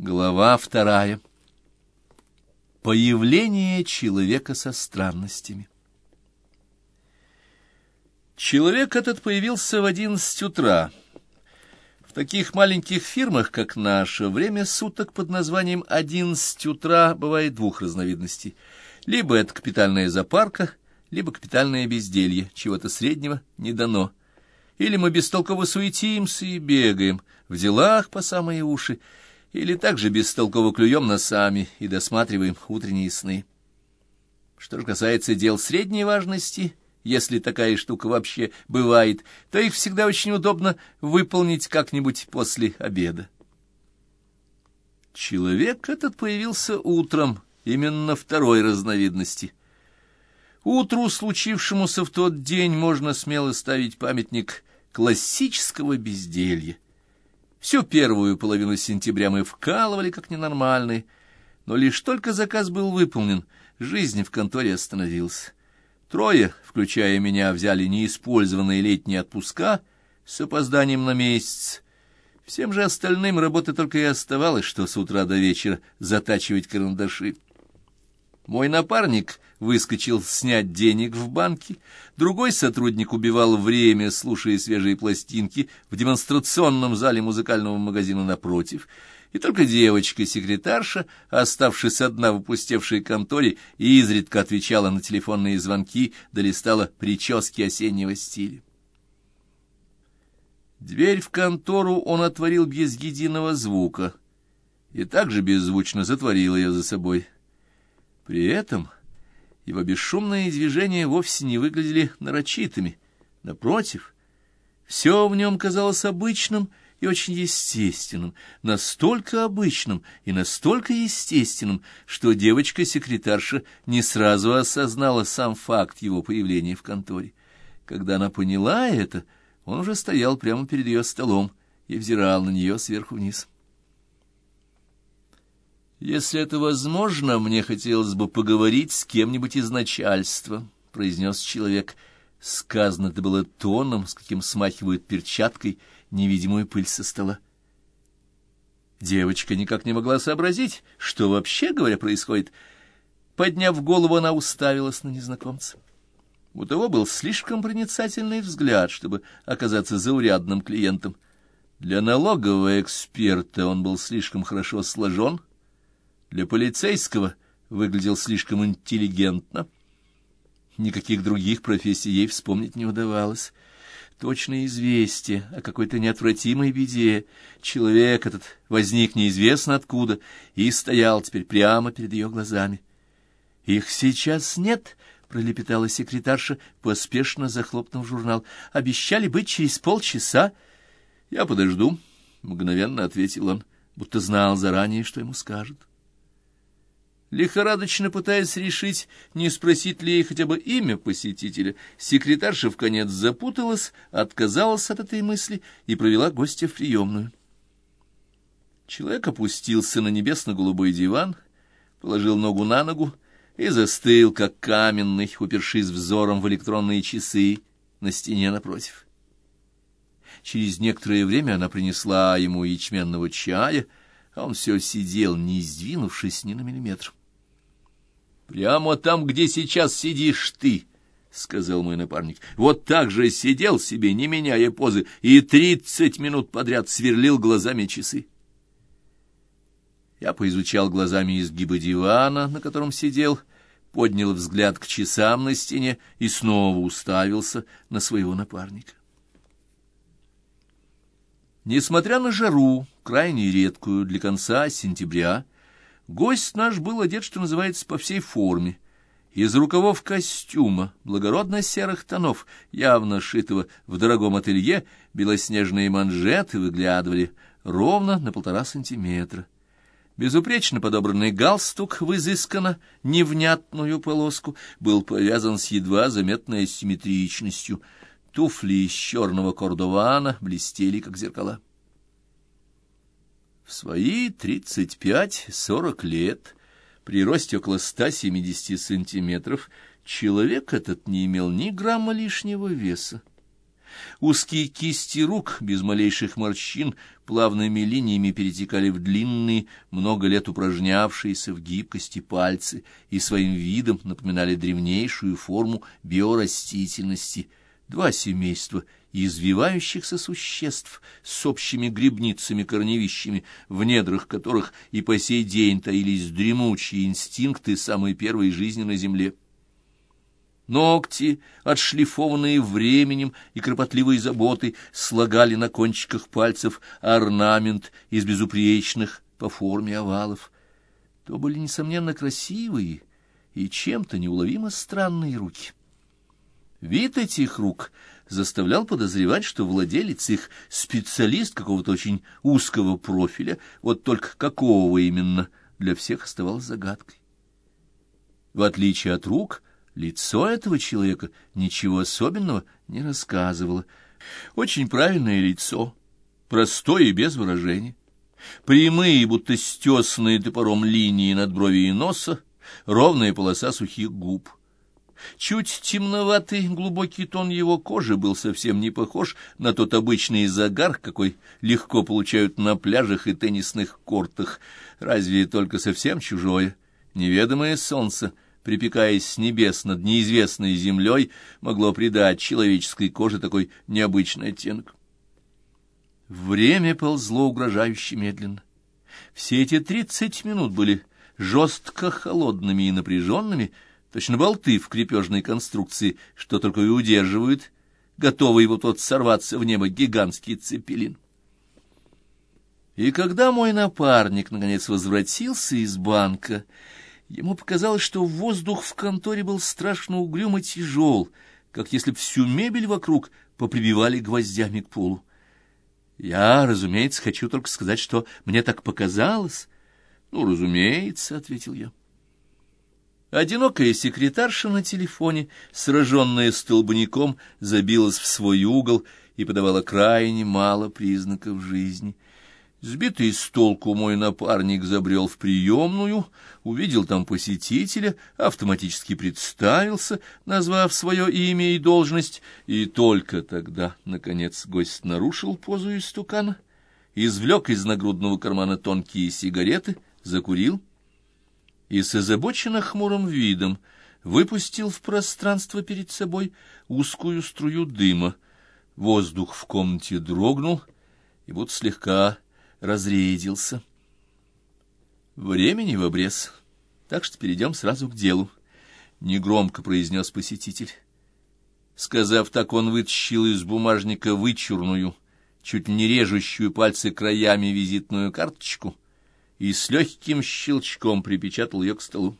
Глава вторая. Появление человека со странностями. Человек этот появился в одиннадцать утра. В таких маленьких фирмах, как наша, время суток под названием «одиннадцать утра» бывает двух разновидностей. Либо это капитальная запарка, либо капитальное безделье, чего-то среднего не дано. Или мы бестолково суетимся и бегаем, в делах по самые уши, или также бестолково клюем носами и досматриваем утренние сны. Что же касается дел средней важности, если такая штука вообще бывает, то их всегда очень удобно выполнить как-нибудь после обеда. Человек этот появился утром, именно второй разновидности. Утру, случившемуся в тот день, можно смело ставить памятник классического безделья. Всю первую половину сентября мы вкалывали как ненормальные, но лишь только заказ был выполнен, жизнь в конторе остановилась. Трое, включая меня, взяли неиспользованные летние отпуска с опозданием на месяц. Всем же остальным работы только и оставалось, что с утра до вечера затачивать карандаши. Мой напарник выскочил снять денег в банке, другой сотрудник убивал время, слушая свежие пластинки в демонстрационном зале музыкального магазина напротив, и только девочка-секретарша, оставшись одна в опустевшей конторе, изредка отвечала на телефонные звонки, долистала прически осеннего стиля. Дверь в контору он отворил без единого звука и также беззвучно затворил ее за собой. При этом его бесшумные движения вовсе не выглядели нарочитыми. Напротив, все в нем казалось обычным и очень естественным, настолько обычным и настолько естественным, что девочка-секретарша не сразу осознала сам факт его появления в конторе. Когда она поняла это, он уже стоял прямо перед ее столом и взирал на нее сверху вниз. «Если это возможно, мне хотелось бы поговорить с кем-нибудь из начальства», — произнес человек. Сказано это было тоном, с каким смахивают перчаткой невидимую пыль со стола. Девочка никак не могла сообразить, что вообще, говоря, происходит. Подняв голову, она уставилась на незнакомца. У того был слишком проницательный взгляд, чтобы оказаться заурядным клиентом. Для налогового эксперта он был слишком хорошо сложен — для полицейского выглядел слишком интеллигентно. Никаких других профессий ей вспомнить не удавалось. Точное известие о какой-то неотвратимой беде. Человек этот возник неизвестно откуда и стоял теперь прямо перед ее глазами. «Их сейчас нет», — пролепетала секретарша, поспешно захлопнув журнал. «Обещали быть через полчаса». «Я подожду», — мгновенно ответил он, будто знал заранее, что ему скажут лихорадочно пытаясь решить, не спросить ли ей хотя бы имя посетителя, секретарша в конец запуталась, отказалась от этой мысли и провела гостя в приемную. Человек опустился на небесно-голубой диван, положил ногу на ногу и застыл, как каменный, упершись взором в электронные часы на стене напротив. Через некоторое время она принесла ему ячменного чая, а он все сидел, не сдвинувшись ни на миллиметр. Прямо там, где сейчас сидишь ты, — сказал мой напарник. Вот так же сидел себе, не меняя позы, и тридцать минут подряд сверлил глазами часы. Я поизучал глазами изгибы дивана, на котором сидел, поднял взгляд к часам на стене и снова уставился на своего напарника. Несмотря на жару, крайне редкую для конца сентября, Гость наш был одет, что называется, по всей форме. Из рукавов костюма, благородно-серых тонов, явно шитого в дорогом ателье, белоснежные манжеты выглядывали ровно на полтора сантиметра. Безупречно подобранный галстук в изысканно невнятную полоску был повязан с едва заметной симметричностью. Туфли из черного кордована блестели, как зеркала. В свои тридцать пять-сорок лет, при росте около ста семидесяти сантиметров, человек этот не имел ни грамма лишнего веса. Узкие кисти рук, без малейших морщин, плавными линиями перетекали в длинные, много лет упражнявшиеся в гибкости пальцы и своим видом напоминали древнейшую форму биорастительности. Два семейства извивающихся существ с общими грибницами-корневищами, в недрах которых и по сей день таились дремучие инстинкты самой первой жизни на земле. Ногти, отшлифованные временем и кропотливой заботой, слагали на кончиках пальцев орнамент из безупречных по форме овалов. То были, несомненно, красивые и чем-то неуловимо странные руки. Вид этих рук заставлял подозревать, что владелец их специалист какого-то очень узкого профиля, вот только какого именно, для всех оставалось загадкой. В отличие от рук — Лицо этого человека ничего особенного не рассказывало. Очень правильное лицо, простое и без выражения. Прямые, будто стесанные топором линии над брови и носа, ровная полоса сухих губ. Чуть темноватый глубокий тон его кожи был совсем не похож на тот обычный загар, какой легко получают на пляжах и теннисных кортах, разве только совсем чужое, неведомое солнце — припекаясь с небес над неизвестной землей, могло придать человеческой коже такой необычный оттенок. Время ползло угрожающе медленно. Все эти тридцать минут были жестко холодными и напряженными, точно болты в крепежной конструкции, что только и удерживают, готовый вот-вот сорваться в небо гигантский цепелин. И когда мой напарник наконец возвратился из банка, Ему показалось, что воздух в конторе был страшно угрюм и тяжел, как если б всю мебель вокруг поприбивали гвоздями к полу. Я, разумеется, хочу только сказать, что мне так показалось. Ну, разумеется, — ответил я. Одинокая секретарша на телефоне, сраженная столбняком, забилась в свой угол и подавала крайне мало признаков жизни — Сбитый с толку мой напарник забрел в приемную, увидел там посетителя, автоматически представился, назвав свое имя и должность, и только тогда, наконец, гость нарушил позу истукана, извлек из нагрудного кармана тонкие сигареты, закурил и с озабоченно хмурым видом выпустил в пространство перед собой узкую струю дыма. Воздух в комнате дрогнул и будто слегка разрядился. Времени в обрез, так что перейдем сразу к делу, — негромко произнес посетитель. Сказав так, он вытащил из бумажника вычурную, чуть не режущую пальцы краями визитную карточку и с легким щелчком припечатал ее к столу.